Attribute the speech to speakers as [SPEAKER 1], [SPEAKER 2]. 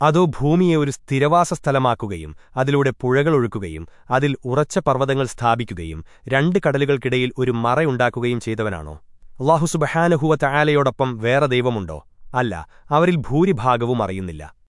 [SPEAKER 1] അതോ ഭൂമിയെ ഒരു സ്ഥിരവാസ സ്ഥലമാക്കുകയും അതിലൂടെ പുഴകളൊഴുക്കുകയും അതിൽ ഉറച്ച പർവതങ്ങൾ സ്ഥാപിക്കുകയും രണ്ട് കടലുകൾക്കിടയിൽ ഒരു മറയുണ്ടാക്കുകയും ചെയ്തവനാണോ? അള്ളാഹുസുബഹാനഹുവ തയാലയോടൊപ്പം വേറെ ദൈവമുണ്ടോ? അല്ല അവരിൽ ഭൂരിഭാഗവും അറിയുന്നില്ല.